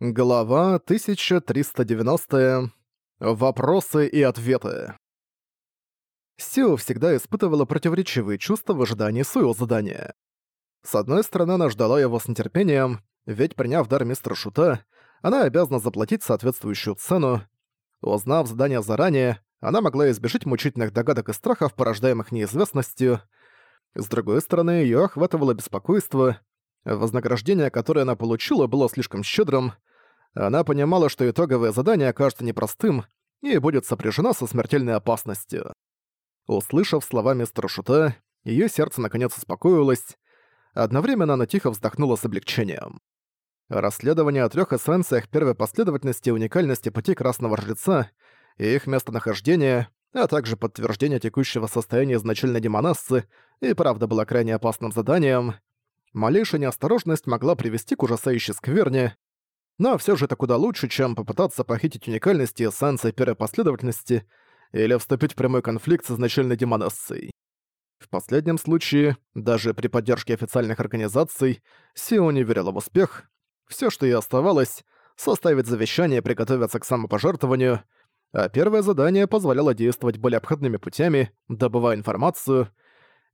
Глава 1390. Вопросы и ответы. Сио всегда испытывала противоречивые чувства в ожидании своего задания. С одной стороны, она ждала его с нетерпением, ведь приняв дар мистера Шута, она обязана заплатить соответствующую цену. Узнав задание заранее, она могла избежать мучительных догадок и страхов, порождаемых неизвестностью. С другой стороны, её охватывало беспокойство, Вознаграждение, которое она получила, было слишком щедрым. Она понимала, что итоговое задание окажется непростым и будет сопряжено со смертельной опасностью. Услышав слова мистера Шута, её сердце наконец успокоилось. Одновременно она тихо вздохнула с облегчением. Расследование о трёх эссенциях первой последовательности и уникальности пути Красного Жреца и их местонахождение, а также подтверждение текущего состояния изначальной демонассы и правда было крайне опасным заданием, Малейшая неосторожность могла привести к ужасающей скверне, но все же это куда лучше, чем попытаться похитить уникальность и эссенции первой последовательности или вступить в прямой конфликт с изначальной демонессой. В последнем случае, даже при поддержке официальных организаций, Сио не верила в успех. Все, что ей оставалось, составить завещание и приготовиться к самопожертвованию, а первое задание позволяло действовать более обходными путями, добывая информацию —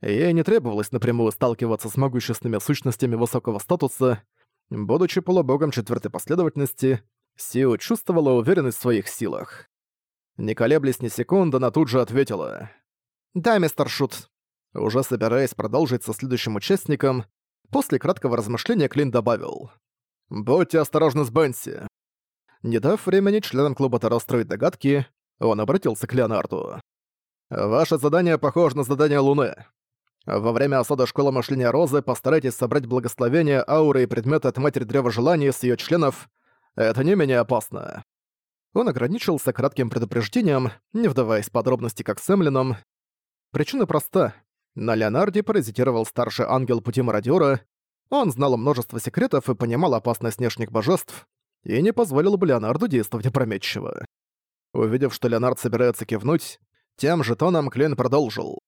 Ей не требовалось напрямую сталкиваться с могущественными сущностями высокого статуса. Будучи полубогом четвертой последовательности, Сио чувствовала уверенность в своих силах. Не колеблясь ни секунды, она тут же ответила. «Да, мистер Шут». Уже собираясь продолжить со следующим участником, после краткого размышления Клин добавил. «Будьте осторожны с Бенси». Не дав времени членам клуба Таро строить догадки, он обратился к Леонарду. «Ваше задание похоже на задание Луны. Во время осады Школы Мышления Розы постарайтесь собрать благословение, ауры и предметы от Матери Древа Желаний с ее членов. Это не менее опасно. Он ограничился кратким предупреждением, не вдаваясь в подробности как с Эмлином. Причина проста. На Леонарде паразитировал старший ангел пути мародёра, он знал множество секретов и понимал опасность внешних божеств, и не позволил бы Леонарду действовать опрометчиво. Увидев, что Леонард собирается кивнуть, тем же тоном Клен продолжил.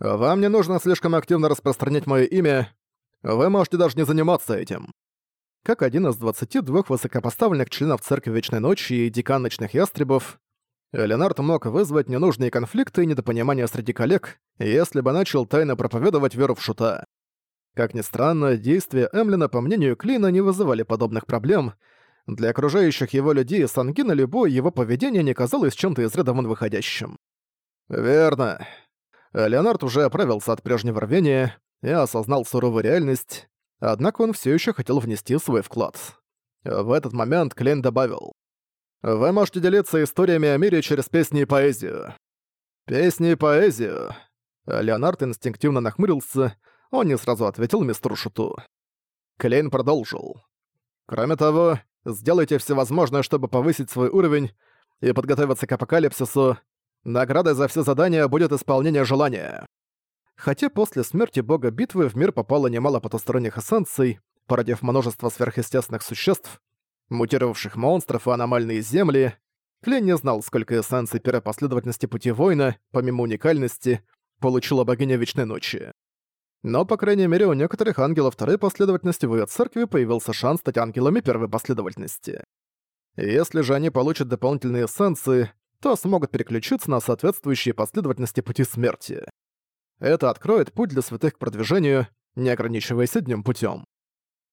«Вам не нужно слишком активно распространять мое имя. Вы можете даже не заниматься этим». Как один из 22 высокопоставленных членов Церкви Вечной Ночи и декан Ночных Ястребов, Ленард мог вызвать ненужные конфликты и недопонимания среди коллег, если бы начал тайно проповедовать веру в Шута. Как ни странно, действия Эмлина, по мнению Клина, не вызывали подобных проблем. Для окружающих его людей Сангина любое его поведение не казалось чем-то из ряда вон выходящим. «Верно. Леонард уже оправился от прежнего рвения и осознал суровую реальность, однако он все еще хотел внести свой вклад. В этот момент Клейн добавил. «Вы можете делиться историями о мире через песни и поэзию». «Песни и поэзию». Леонард инстинктивно нахмурился, он не сразу ответил мистеру Шуту. Клейн продолжил. «Кроме того, сделайте все возможное, чтобы повысить свой уровень и подготовиться к апокалипсису, Наградой за все задания будет исполнение желания. Хотя после смерти бога битвы в мир попало немало потусторонних эссенций, породив множество сверхъестественных существ, мутировавших монстров и аномальные земли, Клен не знал, сколько эссенций первой последовательности пути воина, помимо уникальности, получила богиня Вечной Ночи. Но, по крайней мере, у некоторых ангелов второй последовательности в ее церкви появился шанс стать ангелами первой последовательности. Если же они получат дополнительные эссенции, то смогут переключиться на соответствующие последовательности пути смерти. Это откроет путь для святых к продвижению, не ограничиваясь одним путем.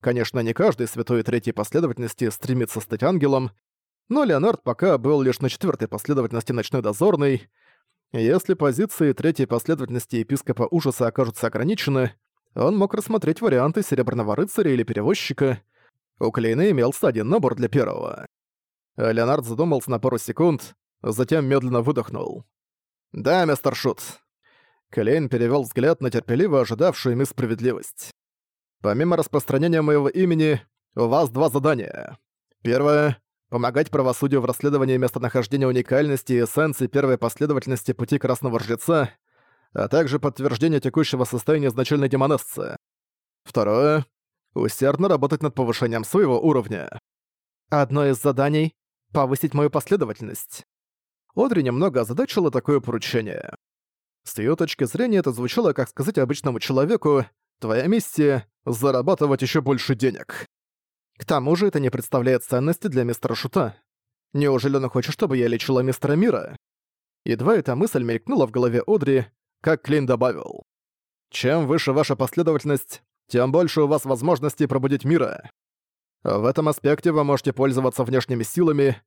Конечно, не каждый святой третьей последовательности стремится стать ангелом, но Леонард пока был лишь на четвертой последовательности ночной дозорной. Если позиции третьей последовательности епископа ужаса окажутся ограничены, он мог рассмотреть варианты Серебряного рыцаря или перевозчика. У Клейна имелся один набор для первого. Леонард задумался на пару секунд, затем медленно выдохнул. «Да, мистер Шут». Клейн перевёл взгляд на терпеливо ожидавшую ими справедливость. «Помимо распространения моего имени, у вас два задания. Первое — помогать правосудию в расследовании местонахождения уникальности и эссенции первой последовательности пути Красного Жреца, а также подтверждение текущего состояния изначальной демонессы. Второе — усердно работать над повышением своего уровня. Одно из заданий — повысить мою последовательность. Одри немного озадачила такое поручение. С её точки зрения это звучало как сказать обычному человеку «Твоя миссия — зарабатывать ещё больше денег». К тому же это не представляет ценности для мистера Шута. Неужели он хочет, чтобы я лечила мистера Мира? Едва эта мысль мелькнула в голове Одри, как Клин добавил. Чем выше ваша последовательность, тем больше у вас возможностей пробудить мира. В этом аспекте вы можете пользоваться внешними силами.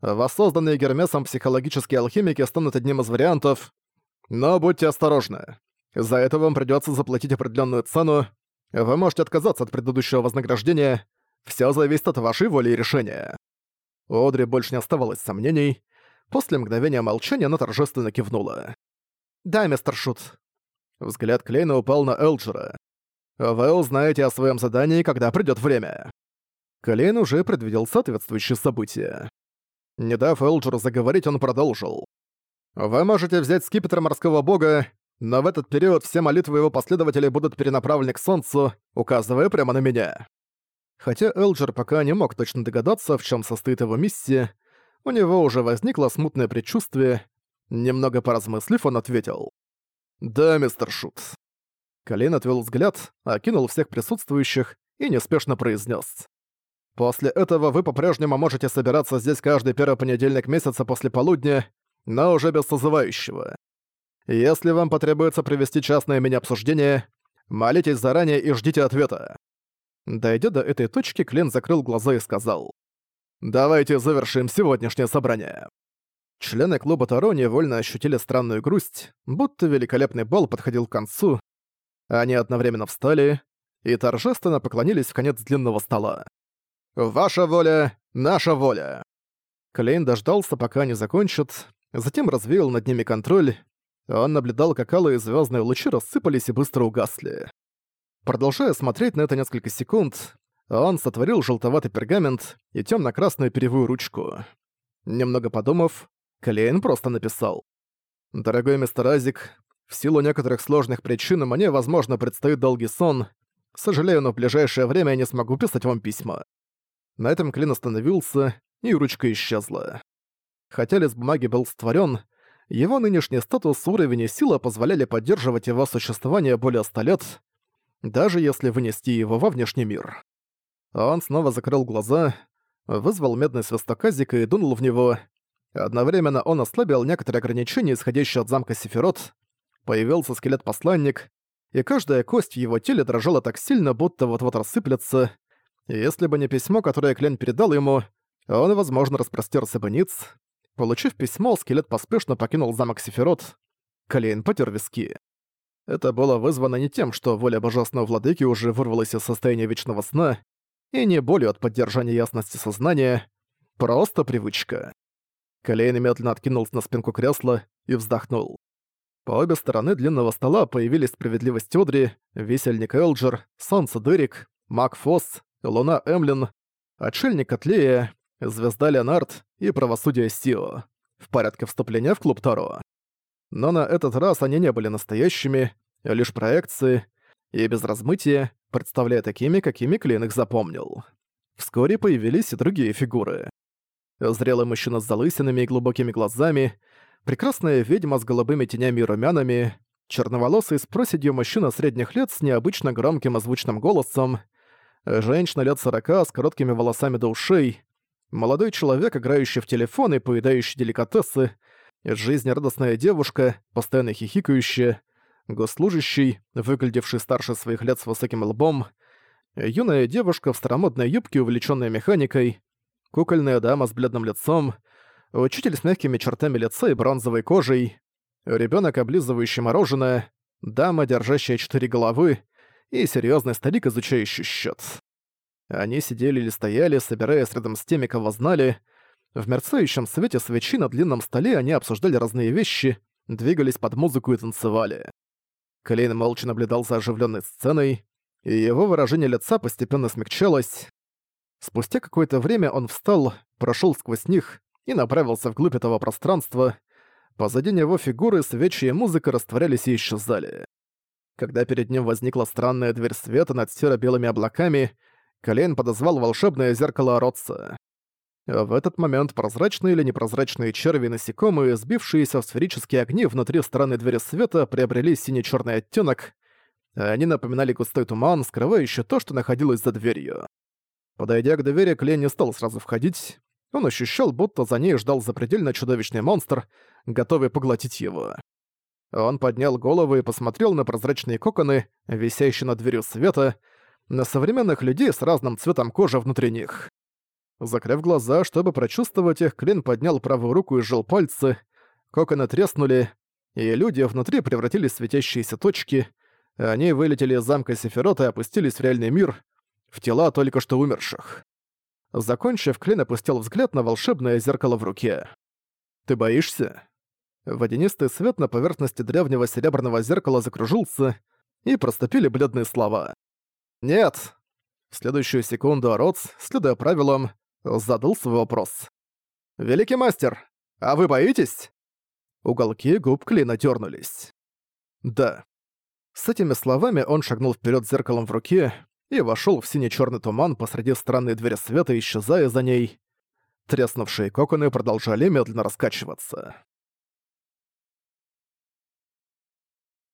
Воссозданные Гермесом психологические алхимики станут одним из вариантов. Но будьте осторожны. За это вам придётся заплатить определённую цену. Вы можете отказаться от предыдущего вознаграждения. Всё зависит от вашей воли и решения. У Одри больше не оставалось сомнений. После мгновения молчания она торжественно кивнула. «Да, мистер Шут». Взгляд Клейна упал на Элджера. «Вы узнаете о своем задании, когда придёт время». Клейн уже предвидел соответствующие события. Не дав Элджеру заговорить, он продолжил. «Вы можете взять скипетр морского бога, но в этот период все молитвы его последователей будут перенаправлены к солнцу, указывая прямо на меня». Хотя Элджер пока не мог точно догадаться, в чем состоит его миссия, у него уже возникло смутное предчувствие. Немного поразмыслив, он ответил. «Да, мистер Шут». Колин отвел взгляд, окинул всех присутствующих и неспешно произнес: После этого вы по-прежнему можете собираться здесь каждый первый понедельник месяца после полудня, но уже без созывающего. Если вам потребуется провести частное мини-обсуждение, молитесь заранее и ждите ответа». Дойдя до этой точки, Клен закрыл глаза и сказал. «Давайте завершим сегодняшнее собрание». Члены клуба Таро невольно ощутили странную грусть, будто великолепный бал подходил к концу. Они одновременно встали и торжественно поклонились в конец длинного стола. «Ваша воля — наша воля!» Клейн дождался, пока они закончат, затем развеял над ними контроль. Он наблюдал, как алые звездные лучи рассыпались и быстро угасли. Продолжая смотреть на это несколько секунд, он сотворил желтоватый пергамент и темно красную перевую ручку. Немного подумав, Клейн просто написал. «Дорогой мистер Азик, в силу некоторых сложных причин мне, возможно, предстоит долгий сон. Сожалею, но в ближайшее время я не смогу писать вам письма. На этом Клин остановился, и ручка исчезла. Хотя лист бумаги был створен, его нынешний статус, уровень и сила позволяли поддерживать его существование более ста лет, даже если вынести его во внешний мир. Он снова закрыл глаза, вызвал медный свистоказик и дунул в него. Одновременно он ослабил некоторые ограничения, исходящие от замка Сефирот. Появился скелет-посланник, и каждая кость в его теле дрожала так сильно, будто вот-вот рассыплется. Если бы не письмо, которое Клен передал ему, он, возможно, распростерся бы ниц. Получив письмо, скелет поспешно покинул замок Сефирот. Клейн потер виски. Это было вызвано не тем, что воля божественного владыки уже вырвалась из состояния вечного сна, и не болью от поддержания ясности сознания, просто привычка. Клейн медленно откинулся на спинку кресла и вздохнул. По обе стороны длинного стола появились справедливость Одри, висельник Элджер, солнце Дерек, Мак Фосс, Луна Эмлин, Отшельник Атлея, Звезда Леонард и Правосудие Сио в порядке вступления в клуб Таро. Но на этот раз они не были настоящими, лишь проекции, и без размытия, представляя такими, какими Клин их запомнил. Вскоре появились и другие фигуры. Зрелый мужчина с залысинами и глубокими глазами, прекрасная ведьма с голубыми тенями и румянами, черноволосый с проседью мужчина средних лет с необычно громким озвучным голосом, женщина лет сорока с короткими волосами до ушей, молодой человек, играющий в телефон и поедающий деликатесы, жизнерадостная девушка, постоянно хихикающая, госслужащий, выглядевший старше своих лет с высоким лбом, юная девушка в старомодной юбке, увлечённая механикой, кукольная дама с бледным лицом, учитель с мягкими чертами лица и бронзовой кожей, ребёнок, облизывающий мороженое, дама, держащая четыре головы, и серьезный старик, изучающий счет. Они сидели или стояли, собираясь рядом с теми, кого знали. В мерцающем свете свечи на длинном столе они обсуждали разные вещи, двигались под музыку и танцевали. Клейн молча наблюдал за оживленной сценой, и его выражение лица постепенно смягчалось. Спустя какое-то время он встал, прошел сквозь них и направился вглубь этого пространства. Позади него фигуры, свечи и музыка растворялись и исчезали. Когда перед ним возникла странная дверь света над серо-белыми облаками, Колейн подозвал волшебное зеркало Ротса. В этот момент прозрачные или непрозрачные черви и насекомые, сбившиеся в сферические огни внутри странной двери света, приобрели сине черный оттенок. Они напоминали густой туман, скрывающий то, что находилось за дверью. Подойдя к двери, Клейн не стал сразу входить. Он ощущал, будто за ней ждал запредельно чудовищный монстр, готовый поглотить его. Он поднял голову и посмотрел на прозрачные коконы, висящие над дверью света, на современных людей с разным цветом кожи внутри них. Закрыв глаза, чтобы прочувствовать их, Клин поднял правую руку и сжал пальцы. Коконы треснули, и люди внутри превратились в светящиеся точки. Они вылетели из замка Сефирот и опустились в реальный мир, в тела только что умерших. Закончив, Клин опустил взгляд на волшебное зеркало в руке. «Ты боишься?» Водянистый свет на поверхности древнего серебряного зеркала закружился, и проступили бледные слова. «Нет!» В следующую секунду Роц, следуя правилам, задал свой вопрос. «Великий мастер, а вы боитесь?» Уголки губ Клина дернулись. «Да». С этими словами он шагнул вперед зеркалом в руке и вошел в сине-черный туман посреди странной двери света, исчезая за ней. Треснувшие коконы продолжали медленно раскачиваться.